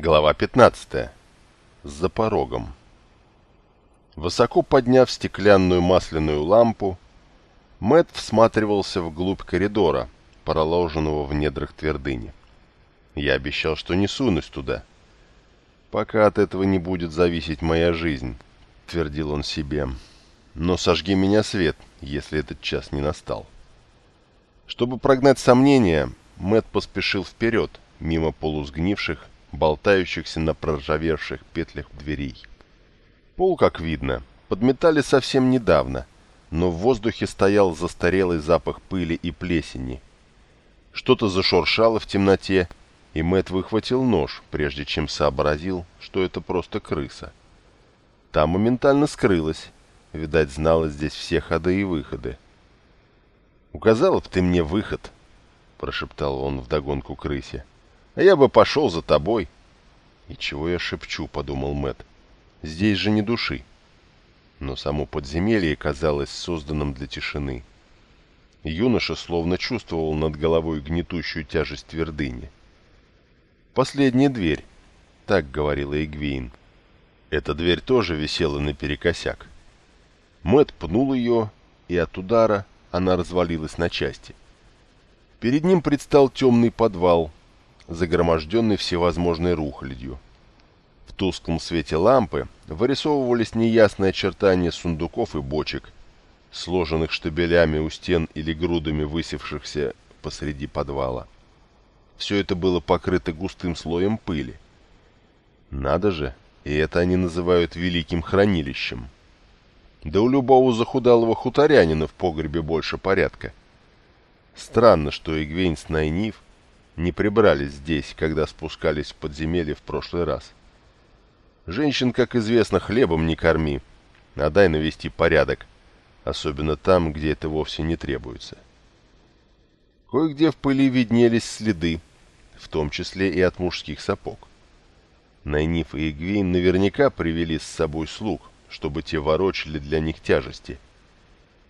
Глава 15. За порогом. Высоко подняв стеклянную масляную лампу, Мэт всматривался вглубь коридора, проложенного в недрах твердыни. Я обещал, что не сунусь туда. Пока от этого не будет зависеть моя жизнь, твердил он себе. Но сожги меня свет, если этот час не настал. Чтобы прогнать сомнения, Мэт поспешил вперед, мимо полусгнивших, болтающихся на проржавевших петлях дверей. Пол, как видно, подметали совсем недавно, но в воздухе стоял застарелый запах пыли и плесени. Что-то зашуршало в темноте, и Мэт выхватил нож, прежде чем сообразил, что это просто крыса. Та моментально скрылась, видать, знала здесь все ходы и выходы. «Указала б ты мне выход», — прошептал он вдогонку крысе. А я бы пошел за тобой. И чего я шепчу, подумал Мэт. Здесь же не души. Но само подземелье казалось созданным для тишины. Юноша словно чувствовал над головой гнетущую тяжесть твердыни. «Последняя дверь», — так говорила Игвейн. Эта дверь тоже висела наперекосяк. Мэт пнул ее, и от удара она развалилась на части. Перед ним предстал темный подвал, загроможденный всевозможной рухлядью. В тусклом свете лампы вырисовывались неясные очертания сундуков и бочек, сложенных штабелями у стен или грудами высевшихся посреди подвала. Все это было покрыто густым слоем пыли. Надо же, и это они называют великим хранилищем. Да у любого захудалого хуторянина в погребе больше порядка. Странно, что Игвейн с Найниф не прибрались здесь, когда спускались в подземелье в прошлый раз. Женщин, как известно, хлебом не корми, а дай навести порядок, особенно там, где это вовсе не требуется. Кое-где в пыли виднелись следы, в том числе и от мужских сапог. Найниф и Игвейн наверняка привели с собой слуг, чтобы те ворочали для них тяжести.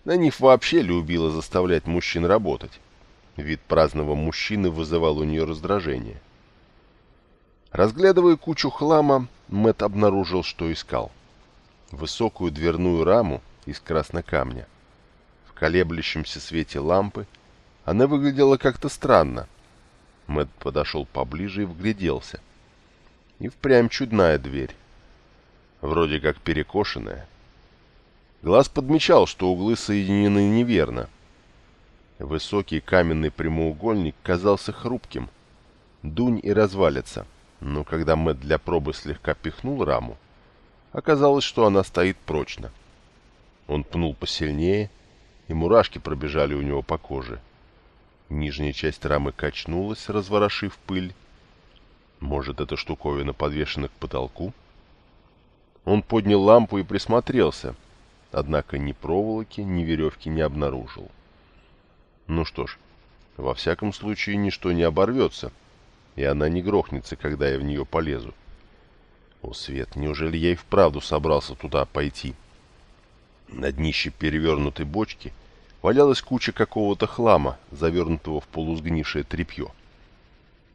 Найниф вообще любила заставлять мужчин работать. Вид праздного мужчины вызывал у нее раздражение. Разглядывая кучу хлама, Мэт обнаружил, что искал. Высокую дверную раму из краснокамня. В колеблющемся свете лампы она выглядела как-то странно. Мэт подошел поближе и вгляделся. И впрямь чудная дверь. Вроде как перекошенная. Глаз подмечал, что углы соединены неверно — Высокий каменный прямоугольник казался хрупким. Дунь и развалится. Но когда Мэтт для пробы слегка пихнул раму, оказалось, что она стоит прочно. Он пнул посильнее, и мурашки пробежали у него по коже. Нижняя часть рамы качнулась, разворошив пыль. Может, эта штуковина подвешена к потолку? Он поднял лампу и присмотрелся, однако ни проволоки, ни веревки не обнаружил. Ну что ж, во всяком случае ничто не оборвется, и она не грохнется, когда я в нее полезу. О, Свет, неужели я и вправду собрался туда пойти? На днище перевернутой бочки валялась куча какого-то хлама, завернутого в полусгнившее тряпье.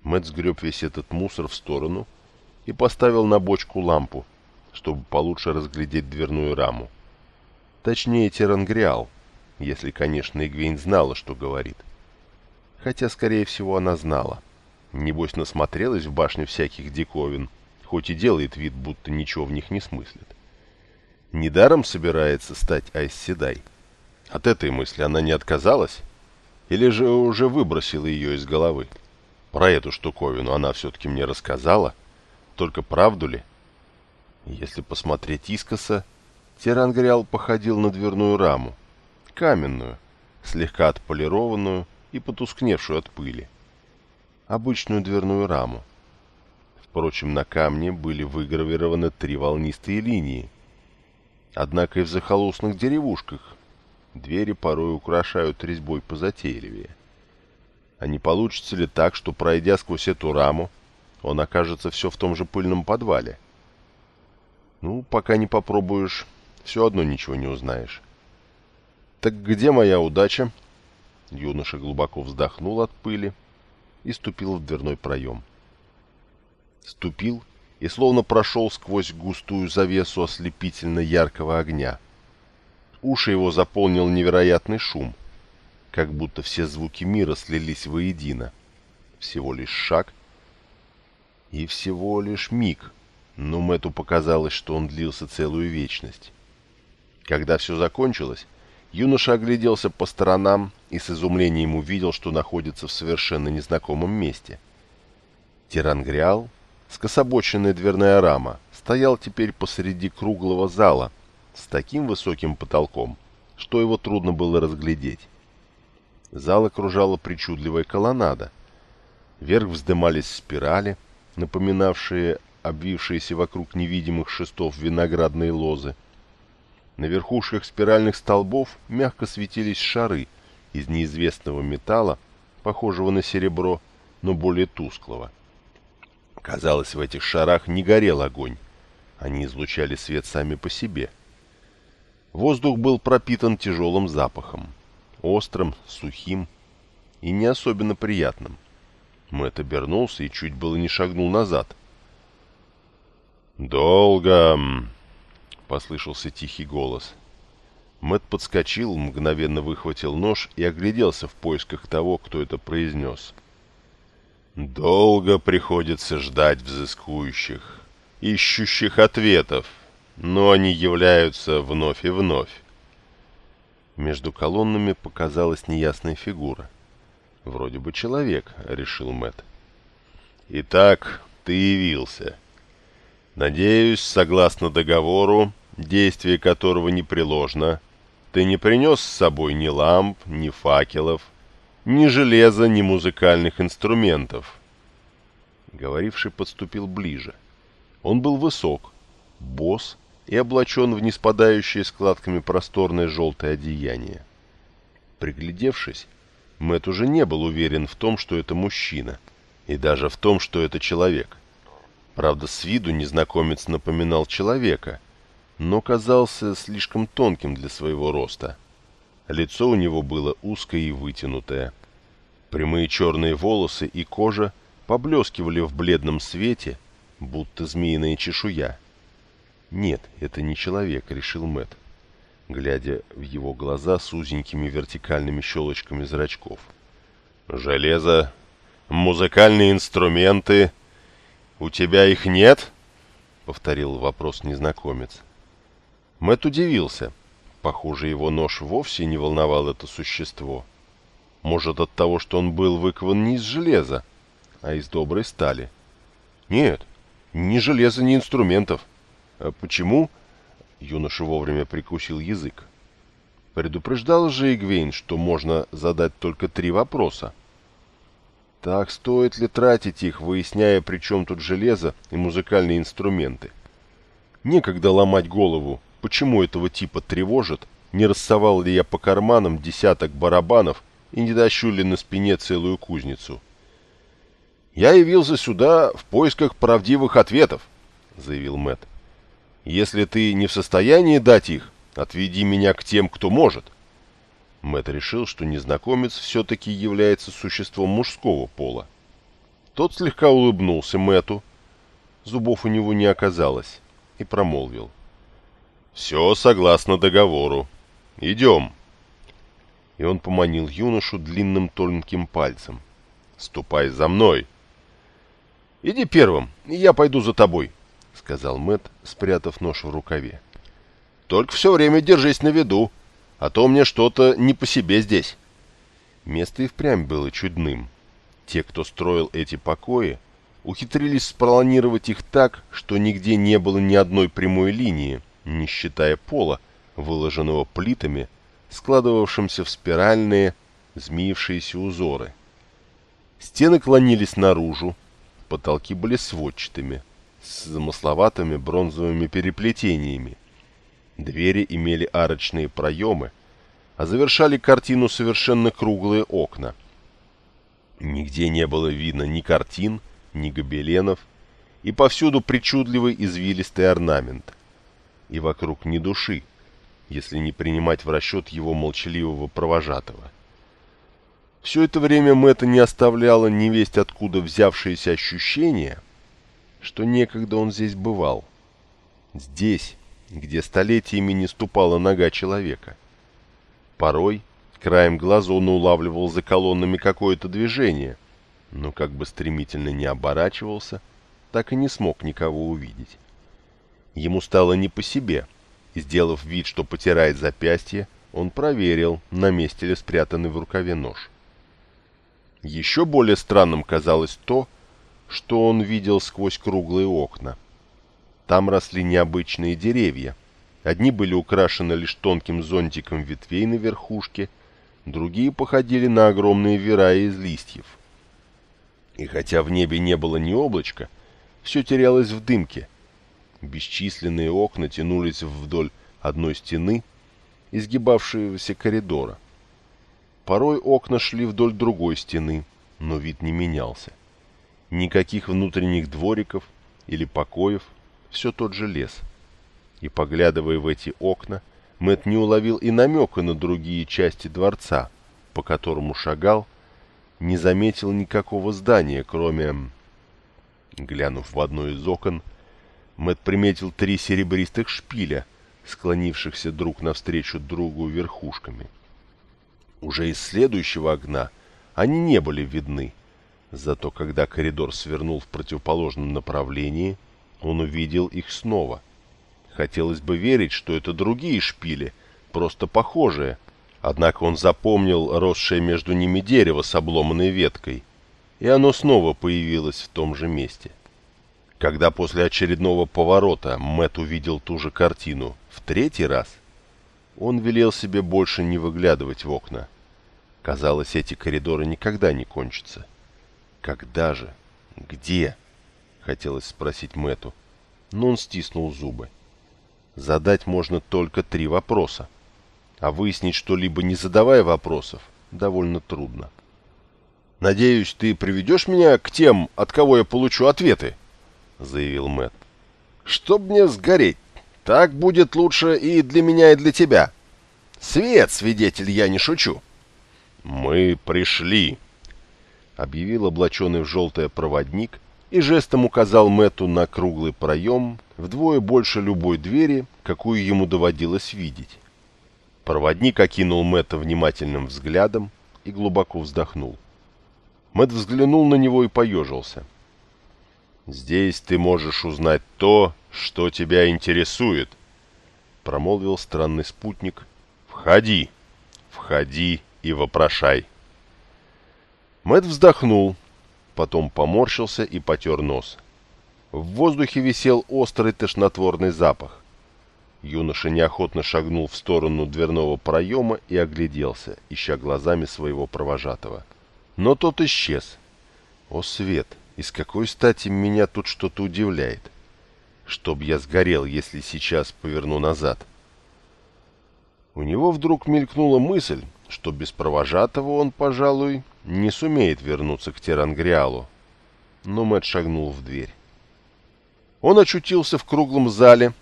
Мэтт сгреб весь этот мусор в сторону и поставил на бочку лампу, чтобы получше разглядеть дверную раму. Точнее, терангриал, если, конечно, Игвейн знала, что говорит. Хотя, скорее всего, она знала. Небось, насмотрелась в башне всяких диковин, хоть и делает вид, будто ничего в них не смыслит. Недаром собирается стать Айсседай. От этой мысли она не отказалась? Или же уже выбросила ее из головы? Про эту штуковину она все-таки мне рассказала. Только правду ли? Если посмотреть искоса, Терангриал походил на дверную раму, каменную, слегка отполированную и потускневшую от пыли. Обычную дверную раму. Впрочем, на камне были выгравированы три волнистые линии. Однако и в захолустных деревушках двери порой украшают резьбой позатейливее. А не получится ли так, что, пройдя сквозь эту раму, он окажется все в том же пыльном подвале? Ну, пока не попробуешь, все одно ничего не узнаешь. «Так где моя удача?» Юноша глубоко вздохнул от пыли и ступил в дверной проем. С отступил и словно прошел сквозь густую завесу ослепительно яркого огня. Уши его заполнил невероятный шум, как будто все звуки мира слились воедино. Всего лишь шаг и всего лишь миг, но Мэтту показалось, что он длился целую вечность. Когда все закончилось, юноша огляделся по сторонам и с изумлением увидел, что находится в совершенно незнакомом месте. Тирангриал, скособоченная дверная рама, стоял теперь посреди круглого зала с таким высоким потолком, что его трудно было разглядеть. Зал окружала причудливая колоннада. Вверх вздымались спирали, напоминавшие обвившиеся вокруг невидимых шестов виноградные лозы. На верхушках спиральных столбов мягко светились шары из неизвестного металла, похожего на серебро, но более тусклого. Казалось, в этих шарах не горел огонь. Они излучали свет сами по себе. Воздух был пропитан тяжелым запахом. Острым, сухим и не особенно приятным. Мэтт обернулся и чуть было не шагнул назад. «Долго!» — послышался тихий голос. Мэтт подскочил, мгновенно выхватил нож и огляделся в поисках того, кто это произнес. «Долго приходится ждать взыскующих, ищущих ответов, но они являются вновь и вновь». Между колоннами показалась неясная фигура. «Вроде бы человек», — решил Мэтт. «Итак, ты явился». Надеюсь, согласно договору, действие которого непреложно, ты не принес с собой ни ламп, ни факелов, ни железа, ни музыкальных инструментов. Говоривший подступил ближе. Он был высок, босс и облачен в неспадающее складками просторное желтое одеяние. Приглядевшись, Мэтт уже не был уверен в том, что это мужчина, и даже в том, что это человек. Правда, с виду незнакомец напоминал человека, но казался слишком тонким для своего роста. Лицо у него было узкое и вытянутое. Прямые черные волосы и кожа поблескивали в бледном свете, будто змеиная чешуя. «Нет, это не человек», — решил Мэт, глядя в его глаза с узенькими вертикальными щелочками зрачков. «Железо, музыкальные инструменты...» «У тебя их нет?» — повторил вопрос незнакомец. Мэт удивился. Похоже, его нож вовсе не волновал это существо. Может, от того, что он был выкован не из железа, а из доброй стали. Нет, ни железа, ни инструментов. А почему? Юноша вовремя прикусил язык. Предупреждал же Игвейн, что можно задать только три вопроса. Так стоит ли тратить их, выясняя, при чем тут железо и музыкальные инструменты? Некогда ломать голову, почему этого типа тревожит, не рассовал ли я по карманам десяток барабанов и не дощу ли на спине целую кузницу. «Я явился сюда в поисках правдивых ответов», — заявил Мэт. «Если ты не в состоянии дать их, отведи меня к тем, кто может. Мэт решил, что незнакомец все-таки является существом мужского пола. Тот слегка улыбнулся Мэту, зубов у него не оказалось, и промолвил. «Все согласно договору. Идем». И он поманил юношу длинным тонким пальцем. «Ступай за мной!» «Иди первым, и я пойду за тобой», — сказал Мэт, спрятав нож в рукаве. «Только все время держись на виду, а то мне что-то не по себе здесь. Место и впрямь было чудным. Те, кто строил эти покои, ухитрились спланировать их так, что нигде не было ни одной прямой линии, не считая пола, выложенного плитами, складывавшимся в спиральные, змеившиеся узоры. Стены клонились наружу, потолки были сводчатыми, с замысловатыми бронзовыми переплетениями, Двери имели арочные проемы, а завершали картину совершенно круглые окна. Нигде не было видно ни картин, ни гобеленов, и повсюду причудливый извилистый орнамент. И вокруг ни души, если не принимать в расчет его молчаливого провожатого. Все это время Мэтта не оставляло невесть откуда взявшееся ощущение, что некогда он здесь бывал. Здесь, где столетиями не ступала нога человека. Порой краем глаза он улавливал за колоннами какое-то движение, но как бы стремительно не оборачивался, так и не смог никого увидеть. Ему стало не по себе, и, сделав вид, что потирает запястье, он проверил, на месте ли спрятанный в рукаве нож. Еще более странным казалось то, что он видел сквозь круглые окна. Там росли необычные деревья. Одни были украшены лишь тонким зонтиком ветвей на верхушке, другие походили на огромные вера из листьев. И хотя в небе не было ни облачка, все терялось в дымке. Бесчисленные окна тянулись вдоль одной стены, изгибавшегося коридора. Порой окна шли вдоль другой стены, но вид не менялся. Никаких внутренних двориков или покоев, все тот же лес. И, поглядывая в эти окна, Мэт не уловил и намека на другие части дворца, по которому шагал, не заметил никакого здания, кроме... Глянув в одно из окон, Мэт приметил три серебристых шпиля, склонившихся друг навстречу другу верхушками. Уже из следующего окна они не были видны, Зато когда коридор свернул в противоположном направлении, он увидел их снова. Хотелось бы верить, что это другие шпили, просто похожие. Однако он запомнил росшее между ними дерево с обломанной веткой, и оно снова появилось в том же месте. Когда после очередного поворота Мэт увидел ту же картину в третий раз, он велел себе больше не выглядывать в окна. Казалось, эти коридоры никогда не кончатся. Когда же? Где? Хотелось спросить Мэту, но он стиснул зубы. Задать можно только три вопроса, а выяснить что-либо не задавая вопросов довольно трудно. «Надеюсь, ты приведешь меня к тем, от кого я получу ответы», — заявил Мэт. «Чтоб мне сгореть. Так будет лучше и для меня, и для тебя. Свет, свидетель, я не шучу». «Мы пришли», объявил облаченный в желтое проводник и жестом указал Мэту на круглый проем вдвое больше любой двери, какую ему доводилось видеть. Проводник окинул Мэтта внимательным взглядом и глубоко вздохнул. Мэт взглянул на него и поежился. «Здесь ты можешь узнать то, что тебя интересует», — промолвил странный спутник. «Входи, входи и вопрошай». Мэт вздохнул, потом поморщился и потер нос. В воздухе висел острый тошнотворный запах. Юноша неохотно шагнул в сторону дверного проема и огляделся, ища глазами своего провожатого. Но тот исчез. О, свет! Из какой стати меня тут что-то удивляет? Чтоб я сгорел, если сейчас поверну назад. У него вдруг мелькнула мысль, что без провожатого он, пожалуй, не сумеет вернуться к Терангриалу. Но Мэтт шагнул в дверь. Он очутился в круглом зале,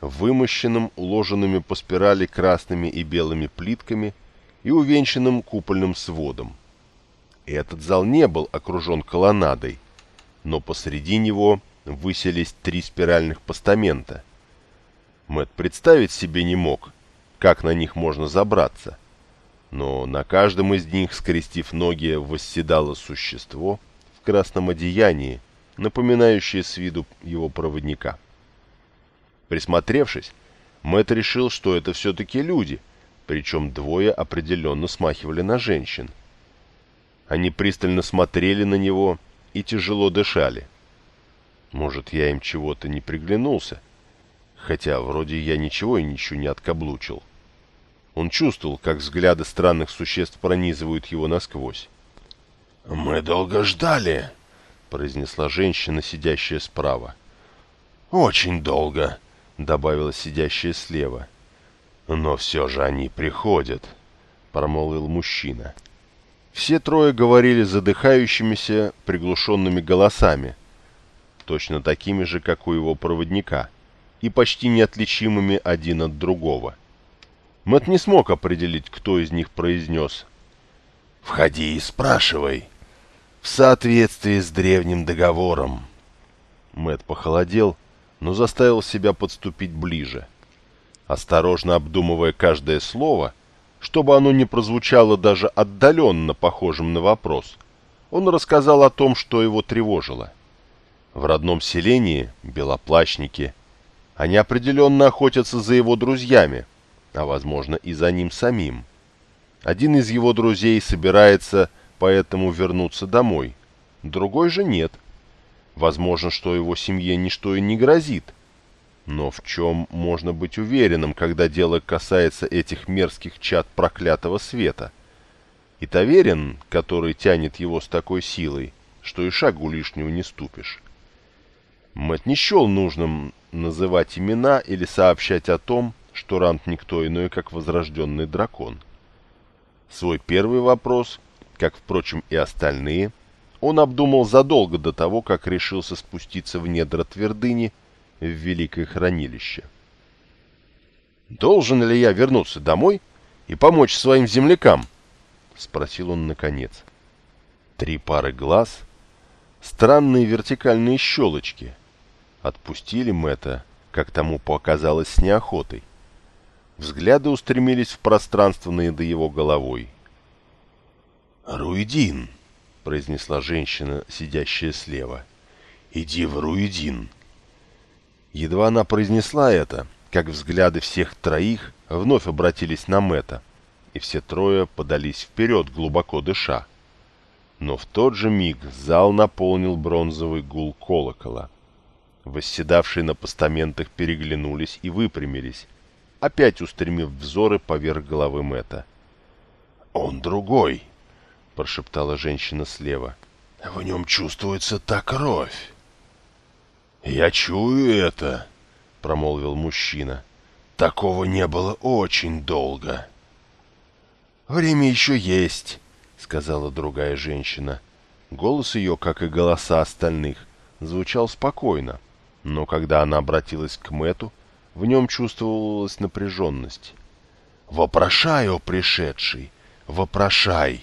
вымощенном уложенными по спирали красными и белыми плитками и увенчанным купольным сводом. И этот зал не был окружен колоннадой, но посреди него выселись три спиральных постамента. Мэт представить себе не мог, как на них можно забраться — но на каждом из них, скрестив ноги, восседало существо в красном одеянии, напоминающее с виду его проводника. Присмотревшись, Мэтт решил, что это все-таки люди, причем двое определенно смахивали на женщин. Они пристально смотрели на него и тяжело дышали. Может, я им чего-то не приглянулся, хотя вроде я ничего и ничего не откаблучил. Он чувствовал, как взгляды странных существ пронизывают его насквозь. «Мы долго ждали», — произнесла женщина, сидящая справа. «Очень долго», — добавила сидящая слева. «Но все же они приходят», — промолвил мужчина. Все трое говорили задыхающимися, приглушенными голосами, точно такими же, как у его проводника, и почти неотличимыми один от другого. — Мэт не смог определить, кто из них произнес. «Входи и спрашивай. В соответствии с древним договором». Мэт похолодел, но заставил себя подступить ближе. Осторожно обдумывая каждое слово, чтобы оно не прозвучало даже отдаленно похожим на вопрос, он рассказал о том, что его тревожило. В родном селении белоплащники. Они определенно охотятся за его друзьями, а возможно и за ним самим. Один из его друзей собирается поэтому вернуться домой, другой же нет. Возможно, что его семье ничто и не грозит. Но в чем можно быть уверенным, когда дело касается этих мерзких чад проклятого света? И Таверин, который тянет его с такой силой, что и шагу лишнего не ступишь. Мэтт не счел нужным называть имена или сообщать о том, что Рант никто иной, как возрожденный дракон. Свой первый вопрос, как, впрочем, и остальные, он обдумал задолго до того, как решился спуститься в недра твердыни в Великое Хранилище. «Должен ли я вернуться домой и помочь своим землякам?» — спросил он наконец. Три пары глаз, странные вертикальные щелочки, отпустили Мэтта, как тому показалось, с неохотой. Взгляды устремились в пространство над его головой. «Руидин!» — произнесла женщина, сидящая слева. «Иди в Руидин!» Едва она произнесла это, как взгляды всех троих вновь обратились на Мэтта, и все трое подались вперед, глубоко дыша. Но в тот же миг зал наполнил бронзовый гул колокола. Восседавшие на постаментах переглянулись и выпрямились, опять устремив взоры поверх головы Мэтта. «Он другой!» — прошептала женщина слева. «В нем чувствуется та кровь!» «Я чую это!» — промолвил мужчина. «Такого не было очень долго!» «Время еще есть!» — сказала другая женщина. Голос ее, как и голоса остальных, звучал спокойно, но когда она обратилась к Мэту, в нем чувствовалась напряженность. «Вопрошай, о пришедший! Вопрошай!»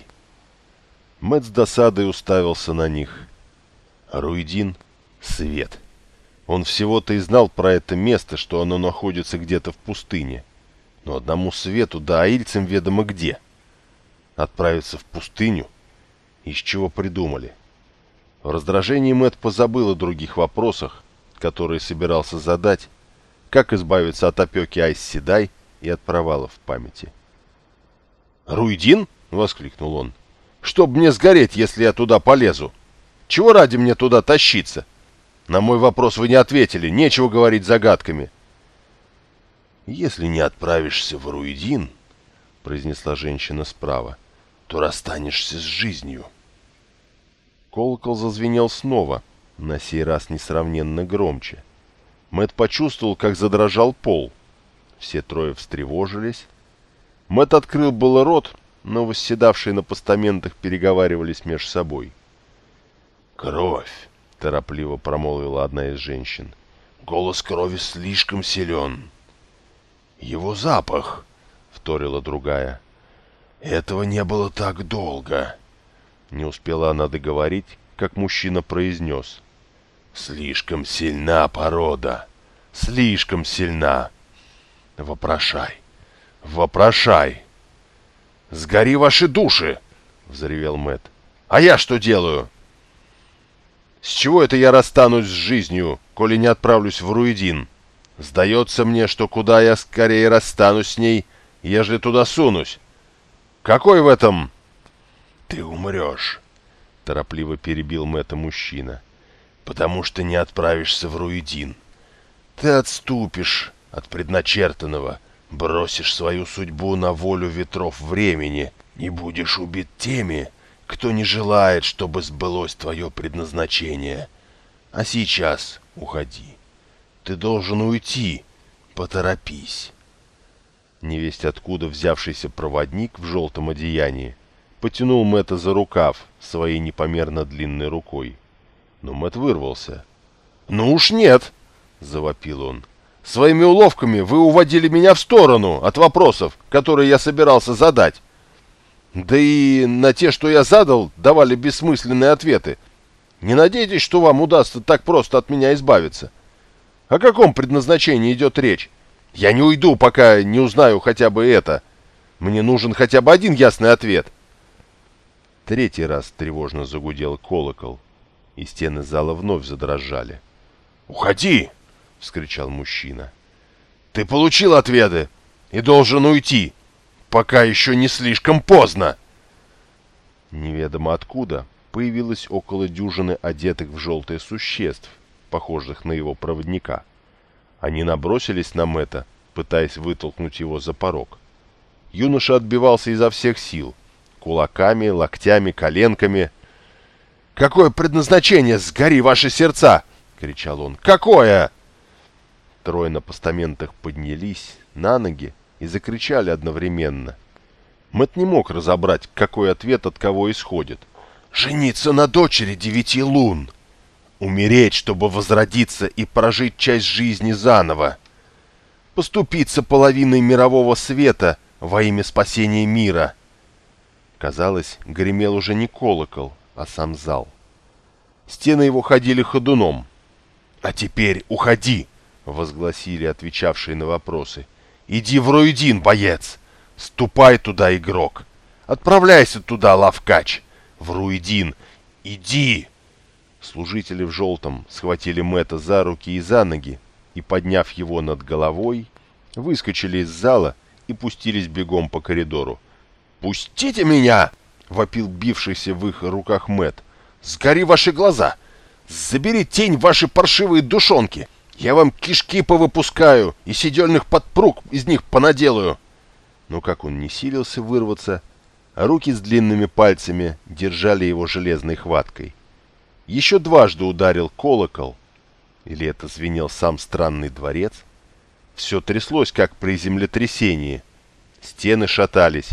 Мэт с досадой уставился на них. Руидин — свет. Он всего-то и знал про это место, что оно находится где-то в пустыне. Но одному свету да аильцам ведомо где. Отправиться в пустыню? Из чего придумали? В раздражении Мэт позабыл о других вопросах, которые собирался задать, как избавиться от опеки Айс-Седай и от провалов в памяти. «Руидин?» — воскликнул он. «Чтоб мне сгореть, если я туда полезу! Чего ради мне туда тащиться? На мой вопрос вы не ответили, нечего говорить загадками». «Если не отправишься в Руидин», — произнесла женщина справа, — «то расстанешься с жизнью». Колокол зазвенел снова, на сей раз несравненно громче. Мэт почувствовал, как задрожал пол. Все трое встревожились. Мэт открыл было рот, но восседавшие на постаментах переговаривались между собой. «Кровь!» — торопливо промолвила одна из женщин. «Голос крови слишком силен». «Его запах!» — вторила другая. «Этого не было так долго!» Не успела она договорить, как мужчина произнес. Слишком сильна порода. Слишком сильна. Вопрошай. Вопрошай. Сгори ваши души, взревел Мэт. А я что делаю? С чего это я расстанусь с жизнью, коли не отправлюсь в Руидин? Сдается мне, что куда я скорее расстанусь с ней, ежели туда сунусь. Какой в этом... Ты умрешь, торопливо перебил Мэтта мужчина потому что не отправишься в Руидин. Ты отступишь от предначертанного, бросишь свою судьбу на волю ветров времени, не будешь убит теми, кто не желает, чтобы сбылось твое предназначение. А сейчас уходи. Ты должен уйти, поторопись. Невесть откуда взявшийся проводник в желтом одеянии потянул Мэтта за рукав своей непомерно длинной рукой. Но Мэт вырвался. «Ну уж нет!» — завопил он. «Своими уловками вы уводили меня в сторону от вопросов, которые я собирался задать. Да и на те, что я задал, давали бессмысленные ответы. Не надейтесь, что вам удастся так просто от меня избавиться. О каком предназначении идет речь? Я не уйду, пока не узнаю хотя бы это. Мне нужен хотя бы один ясный ответ. Третий раз тревожно загудел колокол, и стены зала вновь задрожали. «Уходи!» — вскричал мужчина. «Ты получил ответы и должен уйти, пока еще не слишком поздно!» Неведомо откуда появилось около дюжины одетых в желтые существ, похожих на его проводника. Они набросились на Мэтта, пытаясь вытолкнуть его за порог. Юноша отбивался изо всех сил, кулаками, локтями, коленками. «Какое предназначение? Сгори ваши сердца!» — кричал он. «Какое?» Трое на постаментах поднялись на ноги и закричали одновременно. Мэт не мог разобрать, какой ответ от кого исходит. «Жениться на дочери девяти лун!» «Умереть, чтобы возродиться и прожить часть жизни заново!» «Поступиться половиной мирового света во имя спасения мира!» Казалось, гремел уже не колокол, а сам зал. Стены его ходили ходуном. «А теперь уходи!» — возгласили отвечавшие на вопросы. «Иди в Руидин, боец! Ступай туда, игрок! Отправляйся туда, лавкач! В Руидин! Иди!» Служители в желтом схватили Мэтта за руки и за ноги и, подняв его над головой, выскочили из зала и пустились бегом по коридору. «Пустите меня!» — вопил бившийся в их руках Мэт. «Сгори ваши глаза! Забери тень ваши паршивые душонки! Я вам кишки повыпускаю и сидельных подпруг из них понаделаю!» Но как он не силился вырваться, руки с длинными пальцами держали его железной хваткой. Еще дважды ударил колокол, или это звенел сам странный дворец. Все тряслось, как при землетрясении. Стены шатались,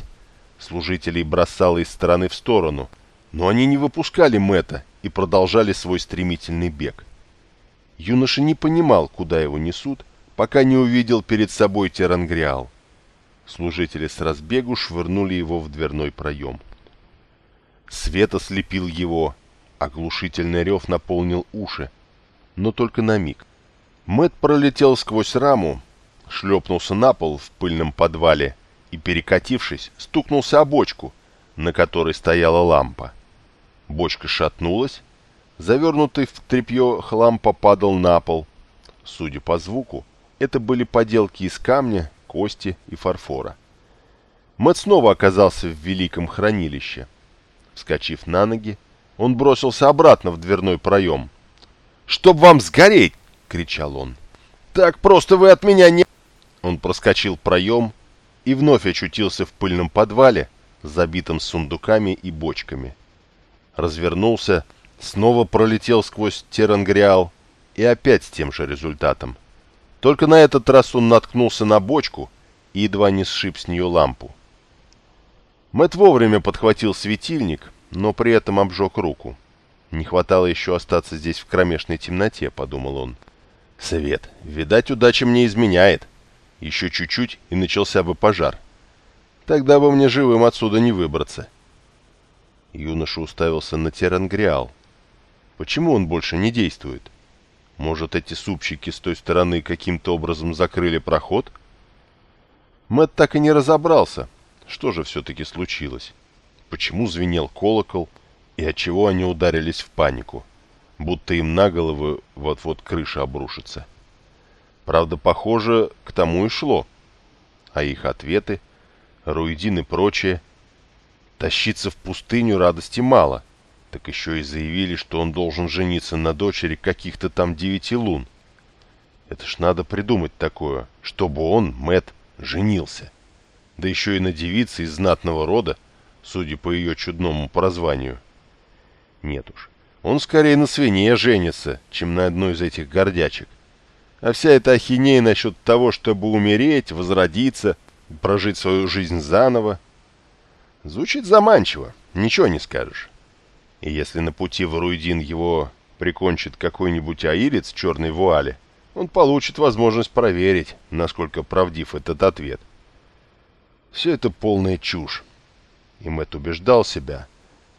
служителей бросало из стороны в сторону, но они не выпускали Мэтта и продолжали свой стремительный бег. Юноша не понимал, куда его несут, пока не увидел перед собой Терангриал. Служители с разбегу швырнули его в дверной проем. Свет ослепил его, оглушительный рев наполнил уши, но только на миг. Мэт пролетел сквозь раму, шлепнулся на пол в пыльном подвале и, перекатившись, стукнулся о бочку, на которой стояла лампа. Бочка шатнулась, завернутый в тряпье хлам попадал на пол. Судя по звуку, это были поделки из камня, кости и фарфора. Мэт снова оказался в великом хранилище. Вскочив на ноги, он бросился обратно в дверной проем. «Чтоб вам сгореть!» — кричал он. «Так просто вы от меня не...» Он проскочил проем и вновь очутился в пыльном подвале, забитом сундуками и бочками. Развернулся, снова пролетел сквозь Терангриал и опять с тем же результатом. Только на этот раз он наткнулся на бочку и едва не сшиб с нее лампу. Мэт вовремя подхватил светильник, но при этом обжег руку. Не хватало еще остаться здесь в кромешной темноте, подумал он. Свет, видать, удача мне изменяет. Еще чуть-чуть, и начался бы пожар. Тогда бы мне живым отсюда не выбраться. Юноша уставился на Терангриал. Почему он больше не действует? Может, эти супчики с той стороны каким-то образом закрыли проход? Мэт так и не разобрался, что же все-таки случилось. Почему звенел колокол и отчего они ударились в панику, будто им на головы вот-вот крыша обрушится. Правда, похоже, к тому и шло. А их ответы, Руидин и прочее, тащиться в пустыню радости мало, так еще и заявили, что он должен жениться на дочери каких-то там девяти лун. Это ж надо придумать такое, чтобы он, Мэт, женился. Да еще и на девице из знатного рода, судя по ее чудному прозванию. Нет уж, он скорее на свине женится, чем на одной из этих гордячек. А вся эта ахинея насчет того, чтобы умереть, возродиться, прожить свою жизнь заново, звучит заманчиво, ничего не скажешь. И если на пути в Руидин его прикончит какой-нибудь аирец в черной вуале, он получит возможность проверить, насколько правдив этот ответ. Все это полная чушь. И Мэтт убеждал себя,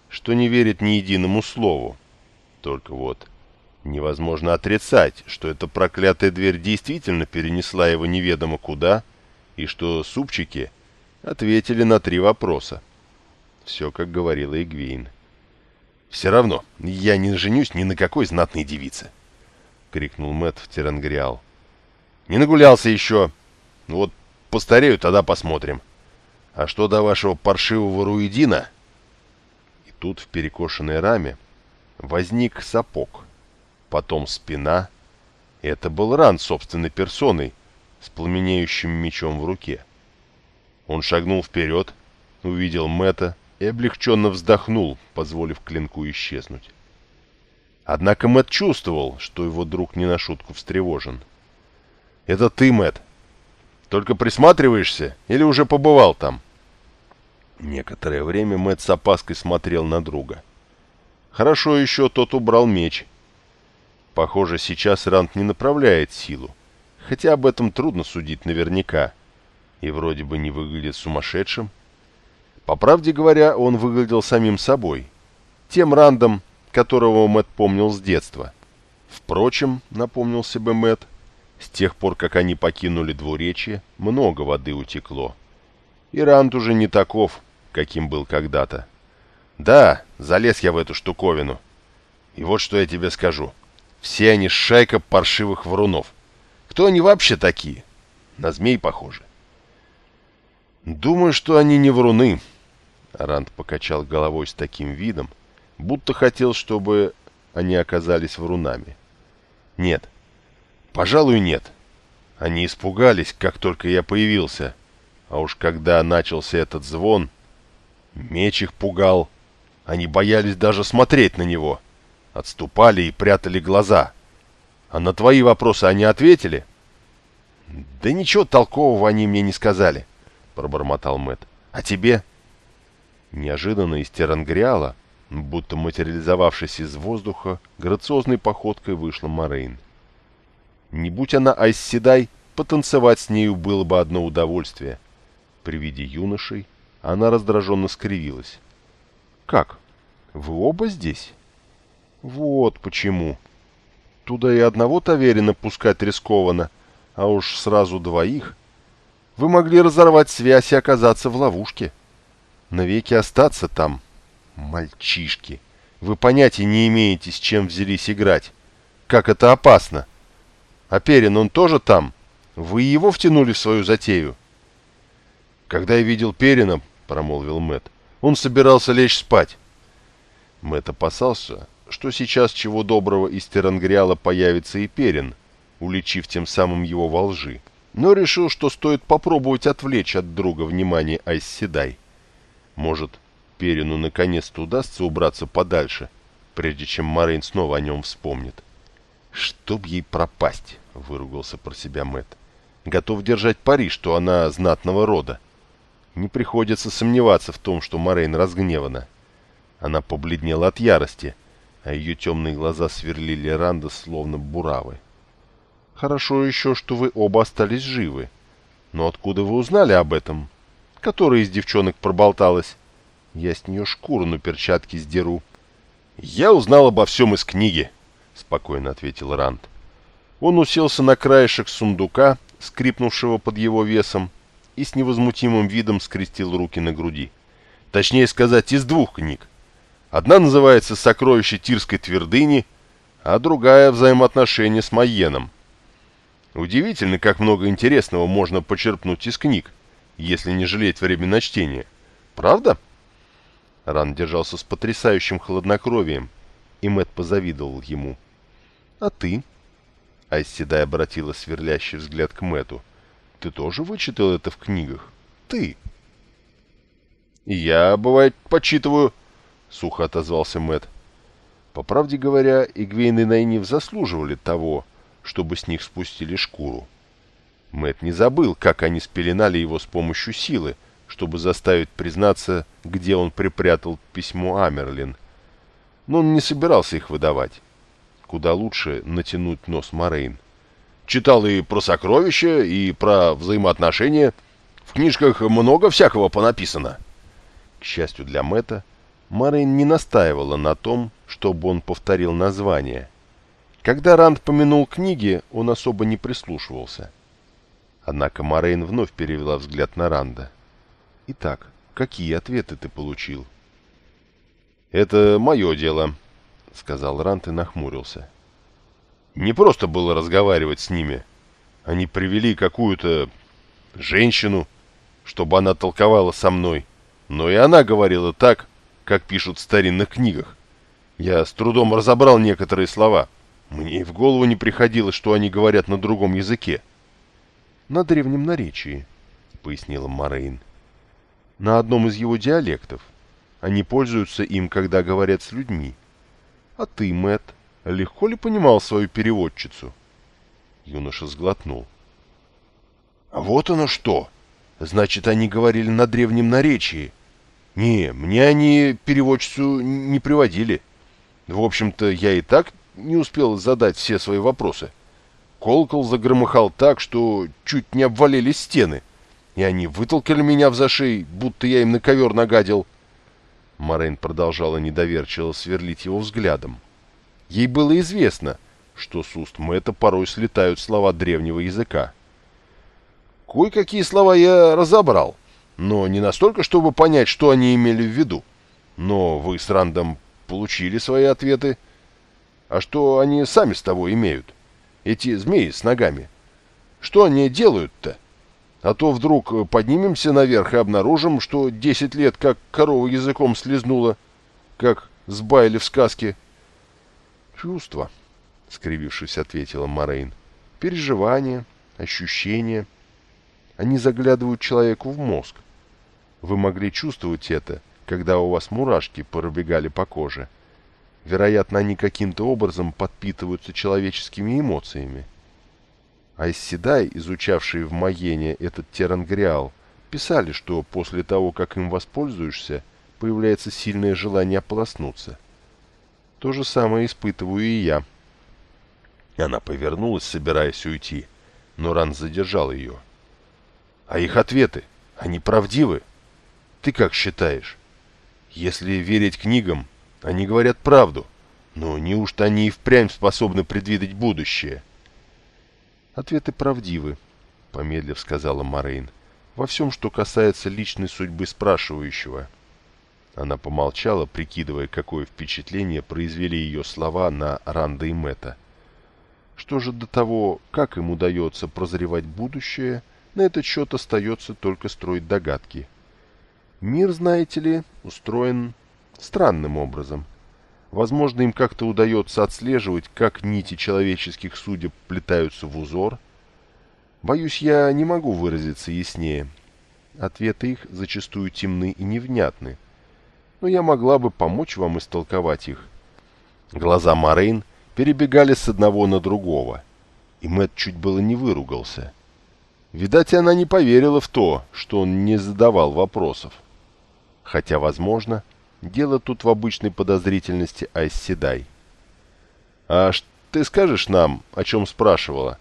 что не верит ни единому слову. Только вот невозможно отрицать, что эта проклятая дверь действительно перенесла его неведомо куда, и что супчики ответили на три вопроса. Все, как говорила Игвейн. «Все равно, я не женюсь ни на какой знатной девице!» — крикнул Мэтт в Терангриал. «Не нагулялся еще. Вот постарею, тогда посмотрим. А что до вашего паршивого руидина?» И тут в перекошенной раме возник сапог, потом спина. Это был ран собственной персоной с пламенеющим мечом в руке. Он шагнул вперед, увидел Мэтта и облегченно вздохнул, позволив клинку исчезнуть. Однако Мэт чувствовал, что его друг не на шутку встревожен. «Это ты, Мэт. Только присматриваешься или уже побывал там?» Некоторое время Мэт с опаской смотрел на друга. Хорошо еще тот убрал меч. Похоже, сейчас Рант не направляет силу, хотя об этом трудно судить наверняка. И вроде бы не выглядит сумасшедшим. По правде говоря, он выглядел самим собой. Тем Рандом, которого Мэт помнил с детства. Впрочем, напомнил себе Мэт, с тех пор, как они покинули двуречье, много воды утекло. И Ранд уже не таков, каким был когда-то. Да, залез я в эту штуковину. И вот что я тебе скажу. Все они шайка паршивых врунов. Кто они вообще такие? На змей похожи. Думаю, что они не вруны, Ранд покачал головой с таким видом, будто хотел, чтобы они оказались врунами. Нет. Пожалуй, нет. Они испугались, как только я появился. А уж когда начался этот звон, меч их пугал. Они боялись даже смотреть на него. Отступали и прятали глаза. А на твои вопросы они ответили? Да ничего толкового они мне не сказали, пробормотал Мэт. А тебе? — Неожиданно из Терангриала, будто материализовавшись из воздуха, грациозной походкой вышла Морейн. Не будь она Айсседай, потанцевать с нею было бы одно удовольствие. При виде юношей она раздраженно скривилась. «Как? Вы оба здесь?» «Вот почему. Туда и одного Таверина пускать рискованно, а уж сразу двоих. Вы могли разорвать связь и оказаться в ловушке» навеки остаться там. Мальчишки, вы понятия не имеете, с чем взялись играть. Как это опасно. А Перин, он тоже там? Вы его втянули в свою затею? Когда я видел Перина, промолвил Мэт, он собирался лечь спать. Мэт опасался, что сейчас чего доброго из Терангриала появится и Перин, уличив тем самым его во лжи, но решил, что стоит попробовать отвлечь от друга внимание Айсседай. Может, Перину наконец-то удастся убраться подальше, прежде чем Марин снова о нем вспомнит. «Чтоб ей пропасть!» — выругался про себя Мэт. «Готов держать пари, что она знатного рода. Не приходится сомневаться в том, что Морейн разгневана. Она побледнела от ярости, а ее темные глаза сверлили Ранда словно буравы. Хорошо еще, что вы оба остались живы. Но откуда вы узнали об этом? которая из девчонок проболталась. Я с нее шкуру на перчатки сдеру. «Я узнал обо всем из книги», — спокойно ответил Ранд. Он уселся на краешек сундука, скрипнувшего под его весом, и с невозмутимым видом скрестил руки на груди. Точнее сказать, из двух книг. Одна называется «Сокровище Тирской твердыни», а другая «Взаимоотношения с Майеном». Удивительно, как много интересного можно почерпнуть из книг если не жалеть время на чтение. Правда? Ран держался с потрясающим хладнокровием, и Мэт позавидовал ему. «А ты?» Айседай обратила сверлящий взгляд к Мэту. «Ты тоже вычитал это в книгах? Ты?» «Я, бывает, почитываю», — сухо отозвался Мэт. По правде говоря, Игвейн и Найнив заслуживали того, чтобы с них спустили шкуру. Мэт не забыл, как они спеленали его с помощью силы, чтобы заставить признаться, где он припрятал письмо Амерлин. Но он не собирался их выдавать. Куда лучше натянуть нос Морейн. Читал и про сокровища, и про взаимоотношения. В книжках много всякого понаписано. К счастью для Мэта, Марин не настаивала на том, чтобы он повторил название. Когда Ранд помянул книги, он особо не прислушивался. Однако Морейн вновь перевела взгляд на Ранда. «Итак, какие ответы ты получил?» «Это мое дело», — сказал Ранд и нахмурился. «Не просто было разговаривать с ними. Они привели какую-то женщину, чтобы она толковала со мной. Но и она говорила так, как пишут в старинных книгах. Я с трудом разобрал некоторые слова. Мне и в голову не приходилось, что они говорят на другом языке. «На древнем наречии», — пояснила Морейн. «На одном из его диалектов. Они пользуются им, когда говорят с людьми. А ты, Мэтт, легко ли понимал свою переводчицу?» Юноша сглотнул. «А вот оно что! Значит, они говорили на древнем наречии. Не, мне они переводчицу не приводили. В общем-то, я и так не успел задать все свои вопросы. Колокол загромыхал так, что чуть не обвалились стены, и они вытолкали меня в зашей, будто я им на ковер нагадил. Морейн продолжала недоверчиво сверлить его взглядом. Ей было известно, что с уст Мэтта порой слетают слова древнего языка. Кое-какие слова я разобрал, но не настолько, чтобы понять, что они имели в виду. Но вы с Рандом получили свои ответы. А что они сами с тобой имеют? Эти змеи с ногами. Что они делают-то? А то вдруг поднимемся наверх и обнаружим, что десять лет как корова языком слезнула, как сбаяли в сказке. Чувства, — скривившись, ответила Морейн. Переживания, ощущения — они заглядывают человеку в мозг. Вы могли чувствовать это, когда у вас мурашки пробегали по коже. Вероятно, они каким-то образом подпитываются человеческими эмоциями. Айсседай, изучавшие в Маене этот терангриал, писали, что после того, как им воспользуешься, появляется сильное желание ополоснуться. То же самое испытываю и я. Она повернулась, собираясь уйти, но Ран задержал ее. — а их ответы, они правдивы? Ты как считаешь? Если верить книгам, они говорят правду. Но неужто они и впрямь способны предвидеть будущее? Ответы правдивы, помедлив сказала Морейн. Во всем, что касается личной судьбы спрашивающего. Она помолчала, прикидывая, какое впечатление произвели ее слова на Ранда и Мэтта. Что же до того, как им удается прозревать будущее – на этот счет остается только строить догадки. Мир, знаете ли, устроен странным образом. Возможно, им как-то удается отслеживать, как нити человеческих судеб плетаются в узор. Боюсь, я не могу выразиться яснее. Ответы их зачастую темны и невнятны. Но я могла бы помочь вам истолковать их. Глаза Морейн перебегали с одного на другого, и Мэтт чуть было не выругался. — Видать, она не поверила в то, что он не задавал вопросов. Хотя, возможно, дело тут в обычной подозрительности Айсседай. «А ты скажешь нам, о чем спрашивала,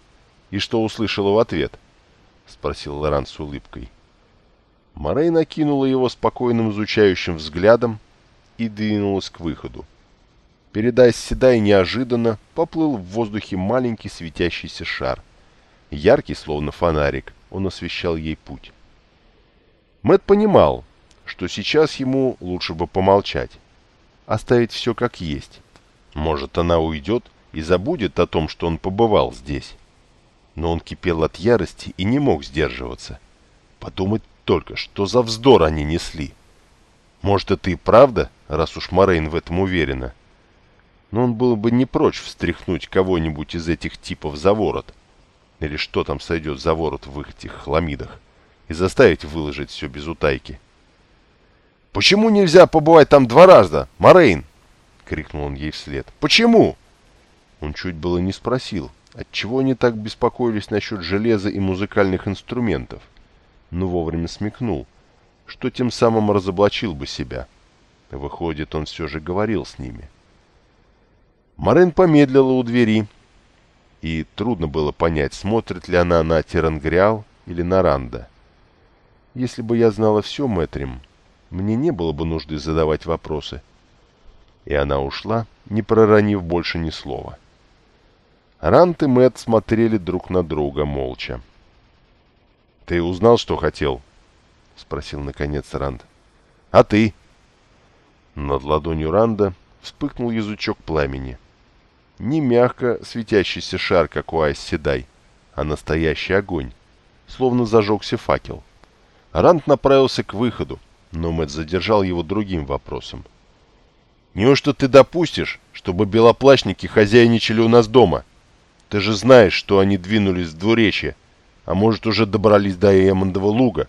и что услышала в ответ?» — спросил Лоран с улыбкой. Морей накинула его спокойным изучающим взглядом и двинулась к выходу. Перед Айсседай неожиданно поплыл в воздухе маленький светящийся шар — Яркий, словно фонарик, он освещал ей путь. Мэт понимал, что сейчас ему лучше бы помолчать, оставить все как есть. Может, она уйдет и забудет о том, что он побывал здесь. Но он кипел от ярости и не мог сдерживаться. Подумать только, что за вздор они несли. Может, это и правда, раз уж Морейн в этом уверена. Но он был бы не прочь встряхнуть кого-нибудь из этих типов за ворот – или что там сойдет за ворот в этих хламидах, и заставить выложить все без утайки. «Почему нельзя побывать там два раза, Морейн?» — крикнул он ей вслед. «Почему?» Он чуть было не спросил, отчего они так беспокоились насчет железа и музыкальных инструментов, но вовремя смекнул, что тем самым разоблачил бы себя. Выходит, он все же говорил с ними. Морейн помедлила у двери, и трудно было понять, смотрит ли она на Терангриал или на Ранда. «Если бы я знала все, Мэтрим, мне не было бы нужды задавать вопросы. И она ушла, не проронив больше ни слова. Рант и Мэтт смотрели друг на друга молча. «Ты узнал, что хотел?» — спросил наконец Ранд. «А ты?» Над ладонью Ранда вспыхнул язычок пламени. Не мягко светящийся шар, как у Айс-Седай, а настоящий огонь, словно зажегся факел. Ранд направился к выходу, но Мэтт задержал его другим вопросом. «Неужто ты допустишь, чтобы белоплащники хозяйничали у нас дома? Ты же знаешь, что они двинулись в двуречье, а может уже добрались до Эммондова луга.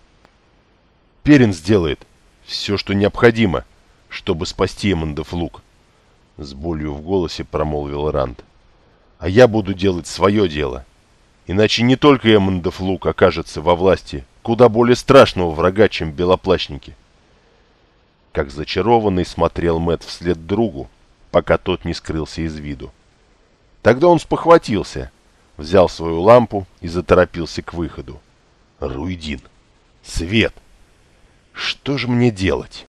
Перин сделает все, что необходимо, чтобы спасти Эммондов луг. С болью в голосе промолвил Ранд. А я буду делать свое дело. Иначе не только Эммондов лук окажется во власти куда более страшного врага, чем белоплащники. Как зачарованный смотрел Мэт вслед другу, пока тот не скрылся из виду. Тогда он спохватился, взял свою лампу и заторопился к выходу. Руидин! Свет! Что же мне делать?